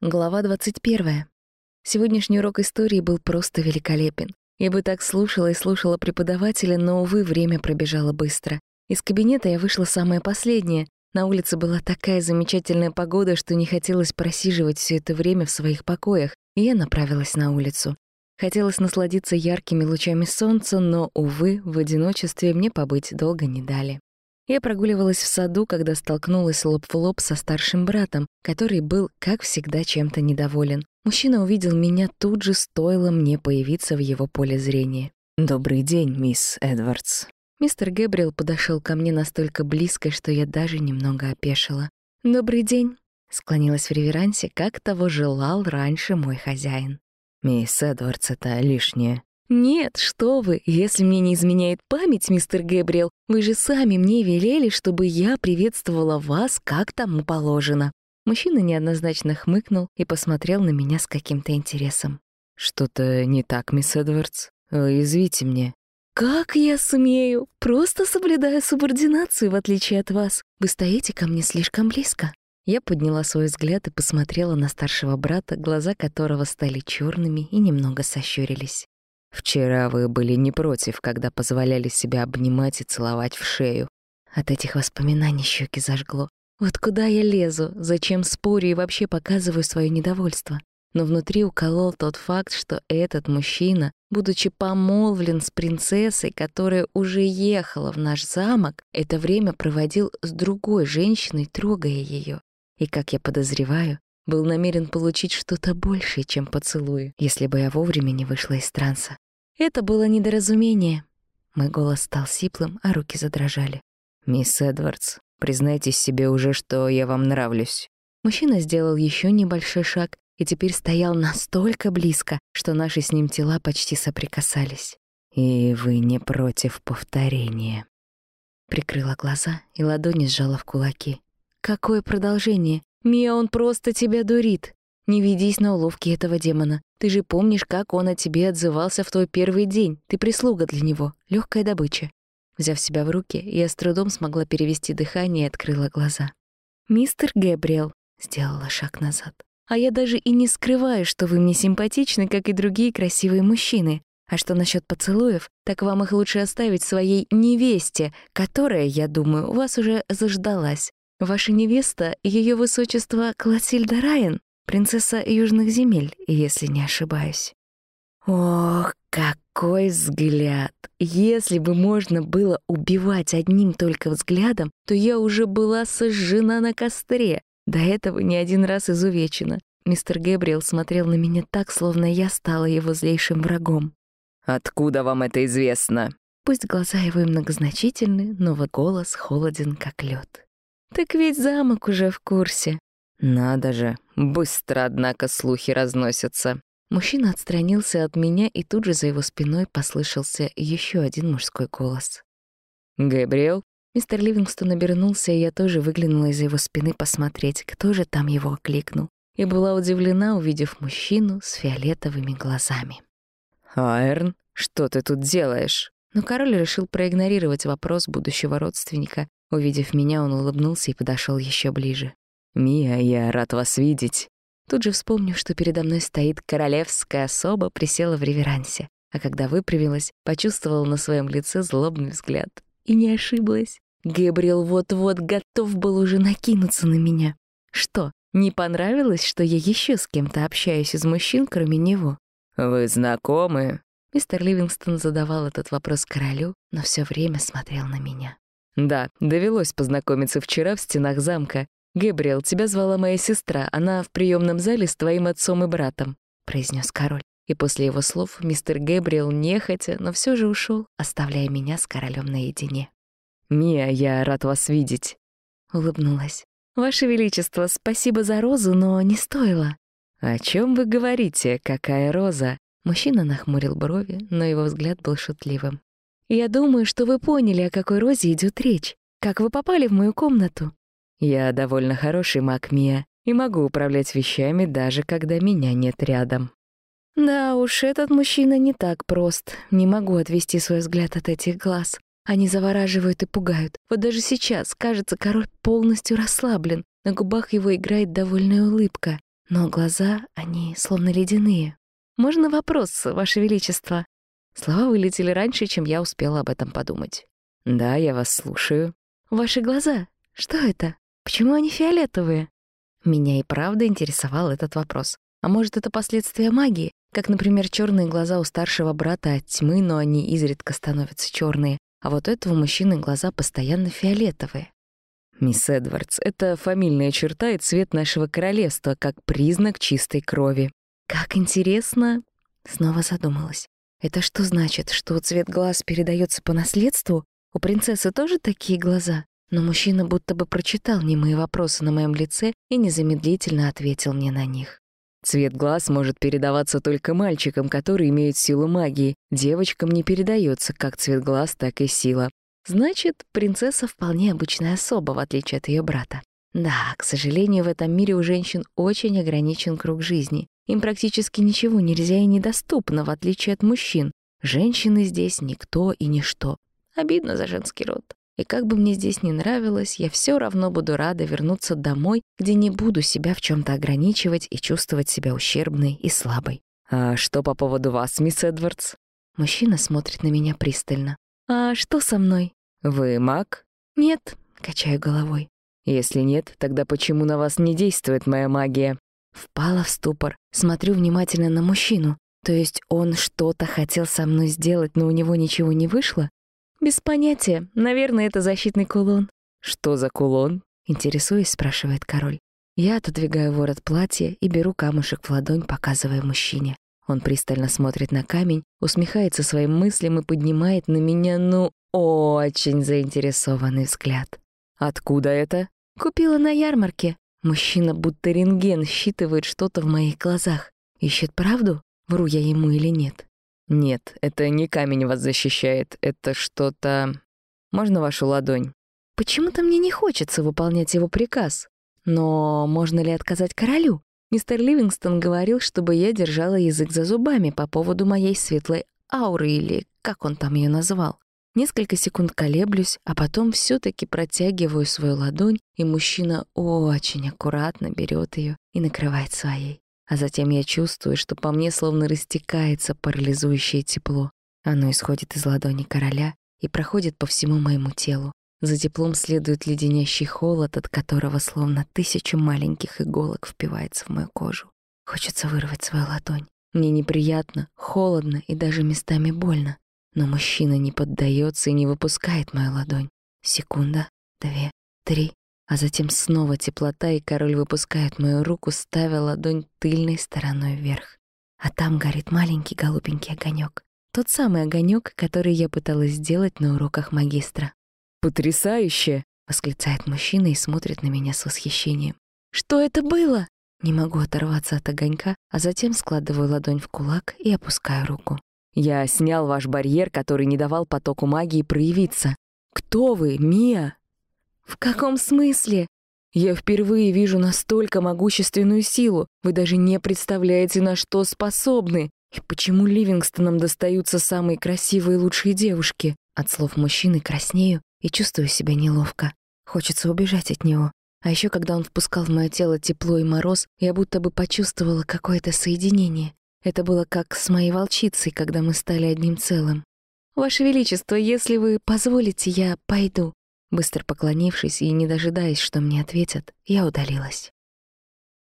Глава 21. Сегодняшний урок истории был просто великолепен. Я бы так слушала и слушала преподавателя, но, увы, время пробежало быстро. Из кабинета я вышла самая последняя. На улице была такая замечательная погода, что не хотелось просиживать все это время в своих покоях, и я направилась на улицу. Хотелось насладиться яркими лучами солнца, но, увы, в одиночестве мне побыть долго не дали. Я прогуливалась в саду, когда столкнулась лоб в лоб со старшим братом, который был, как всегда, чем-то недоволен. Мужчина увидел меня тут же, стоило мне появиться в его поле зрения. «Добрый день, мисс Эдвардс». Мистер Гэбриэл подошел ко мне настолько близко, что я даже немного опешила. «Добрый день», — склонилась в реверансе, как того желал раньше мой хозяин. «Мисс Эдвардс, это лишнее. «Нет, что вы, если мне не изменяет память, мистер Гэбриэл, вы же сами мне велели, чтобы я приветствовала вас, как тому положено». Мужчина неоднозначно хмыкнул и посмотрел на меня с каким-то интересом. «Что-то не так, мисс Эдвардс? Э, извините мне». «Как я смею? Просто соблюдаю субординацию, в отличие от вас. Вы стоите ко мне слишком близко». Я подняла свой взгляд и посмотрела на старшего брата, глаза которого стали черными и немного сощурились. Вчера вы были не против, когда позволяли себя обнимать и целовать в шею. От этих воспоминаний щеки зажгло. Вот куда я лезу, зачем спорю и вообще показываю свое недовольство? Но внутри уколол тот факт, что этот мужчина, будучи помолвлен с принцессой, которая уже ехала в наш замок, это время проводил с другой женщиной, трогая ее. И, как я подозреваю, был намерен получить что-то большее, чем поцелуй, если бы я вовремя не вышла из транса. Это было недоразумение. Мой голос стал сиплым, а руки задрожали. «Мисс Эдвардс, признайтесь себе уже, что я вам нравлюсь». Мужчина сделал еще небольшой шаг и теперь стоял настолько близко, что наши с ним тела почти соприкасались. «И вы не против повторения». Прикрыла глаза и ладони сжала в кулаки. «Какое продолжение? «Мия, он просто тебя дурит. Не ведись на уловки этого демона. Ты же помнишь, как он о тебе отзывался в твой первый день. Ты прислуга для него, легкая добыча». Взяв себя в руки, я с трудом смогла перевести дыхание и открыла глаза. «Мистер Гэбриэл», — сделала шаг назад. «А я даже и не скрываю, что вы мне симпатичны, как и другие красивые мужчины. А что насчет поцелуев, так вам их лучше оставить своей невесте, которая, я думаю, у вас уже заждалась. Ваша невеста — ее высочество Клотильда Райан, принцесса южных земель, если не ошибаюсь». Ох, какой взгляд! Если бы можно было убивать одним только взглядом, то я уже была сожжена на костре. До этого не один раз изувечена. Мистер Гэбриэл смотрел на меня так, словно я стала его злейшим врагом. «Откуда вам это известно?» Пусть глаза его и многозначительны, но вот голос холоден, как лед. Так ведь замок уже в курсе. Надо же, быстро, однако, слухи разносятся. Мужчина отстранился от меня, и тут же за его спиной послышался еще один мужской голос. «Габриэл?» Мистер Ливингстон обернулся, и я тоже выглянула из-за его спины посмотреть, кто же там его окликнул. И была удивлена, увидев мужчину с фиолетовыми глазами. «Айрн, что ты тут делаешь?» Но король решил проигнорировать вопрос будущего родственника Увидев меня, он улыбнулся и подошел еще ближе. «Мия, я рад вас видеть». Тут же вспомнив, что передо мной стоит королевская особа, присела в реверансе, а когда выпрямилась, почувствовала на своем лице злобный взгляд. И не ошиблась. Габриэл вот-вот готов был уже накинуться на меня. Что, не понравилось, что я еще с кем-то общаюсь из мужчин, кроме него? «Вы знакомы?» Мистер Ливингстон задавал этот вопрос королю, но все время смотрел на меня. Да, довелось познакомиться вчера в стенах замка. Гэбриэл, тебя звала моя сестра, она в приемном зале с твоим отцом и братом», — произнес король. И после его слов мистер Гэбриэл нехотя, но все же ушел, оставляя меня с королем наедине. «Мия, я рад вас видеть», — улыбнулась. «Ваше Величество, спасибо за розу, но не стоило». «О чем вы говорите? Какая роза?» Мужчина нахмурил брови, но его взгляд был шутливым. Я думаю, что вы поняли, о какой розе идет речь. Как вы попали в мою комнату? Я довольно хороший маг Мия и могу управлять вещами, даже когда меня нет рядом. Да уж, этот мужчина не так прост. Не могу отвести свой взгляд от этих глаз. Они завораживают и пугают. Вот даже сейчас, кажется, король полностью расслаблен. На губах его играет довольная улыбка. но глаза, они словно ледяные. «Можно вопрос, Ваше Величество?» Слова вылетели раньше, чем я успела об этом подумать. «Да, я вас слушаю». «Ваши глаза, что это? Почему они фиолетовые?» Меня и правда интересовал этот вопрос. А может, это последствия магии? Как, например, черные глаза у старшего брата от тьмы, но они изредка становятся черные, а вот у этого мужчины глаза постоянно фиолетовые. «Мисс Эдвардс, это фамильная черта и цвет нашего королевства, как признак чистой крови». «Как интересно!» Снова задумалась. «Это что значит, что цвет глаз передается по наследству? У принцессы тоже такие глаза?» Но мужчина будто бы прочитал немые вопросы на моем лице и незамедлительно ответил мне на них. Цвет глаз может передаваться только мальчикам, которые имеют силу магии. Девочкам не передается как цвет глаз, так и сила. Значит, принцесса вполне обычная особа, в отличие от ее брата. Да, к сожалению, в этом мире у женщин очень ограничен круг жизни. Им практически ничего нельзя и недоступно, в отличие от мужчин. Женщины здесь никто и ничто. Обидно за женский род. И как бы мне здесь не нравилось, я все равно буду рада вернуться домой, где не буду себя в чем то ограничивать и чувствовать себя ущербной и слабой. «А что по поводу вас, мисс Эдвардс?» Мужчина смотрит на меня пристально. «А что со мной?» «Вы маг?» «Нет», — качаю головой. «Если нет, тогда почему на вас не действует моя магия?» Впала в ступор, смотрю внимательно на мужчину. То есть он что-то хотел со мной сделать, но у него ничего не вышло? «Без понятия. Наверное, это защитный кулон». «Что за кулон?» — интересуясь, спрашивает король. Я отодвигаю ворот платья и беру камушек в ладонь, показывая мужчине. Он пристально смотрит на камень, усмехается своим мыслям и поднимает на меня, ну, очень заинтересованный взгляд. «Откуда это?» «Купила на ярмарке». Мужчина будто рентген считывает что-то в моих глазах. Ищет правду? Вру я ему или нет? «Нет, это не камень вас защищает, это что-то... Можно вашу ладонь?» «Почему-то мне не хочется выполнять его приказ. Но можно ли отказать королю? Мистер Ливингстон говорил, чтобы я держала язык за зубами по поводу моей светлой ауры или как он там ее назвал. Несколько секунд колеблюсь, а потом все таки протягиваю свою ладонь, и мужчина очень аккуратно берет ее и накрывает своей. А затем я чувствую, что по мне словно растекается парализующее тепло. Оно исходит из ладони короля и проходит по всему моему телу. За теплом следует леденящий холод, от которого словно тысяча маленьких иголок впивается в мою кожу. Хочется вырвать свою ладонь. Мне неприятно, холодно и даже местами больно. Но мужчина не поддается и не выпускает мою ладонь. Секунда, две, три. А затем снова теплота, и король выпускает мою руку, ставя ладонь тыльной стороной вверх. А там горит маленький голубенький огонек. Тот самый огонек, который я пыталась сделать на уроках магистра. «Потрясающе!» — восклицает мужчина и смотрит на меня с восхищением. «Что это было?» Не могу оторваться от огонька, а затем складываю ладонь в кулак и опускаю руку. «Я снял ваш барьер, который не давал потоку магии проявиться. Кто вы, Мия?» «В каком смысле?» «Я впервые вижу настолько могущественную силу. Вы даже не представляете, на что способны. И почему Ливингстонам достаются самые красивые и лучшие девушки?» От слов мужчины краснею и чувствую себя неловко. Хочется убежать от него. А еще, когда он впускал в мое тело тепло и мороз, я будто бы почувствовала какое-то соединение. Это было как с моей волчицей, когда мы стали одним целым. «Ваше Величество, если вы позволите, я пойду», Быстро поклонившись и не дожидаясь, что мне ответят, я удалилась.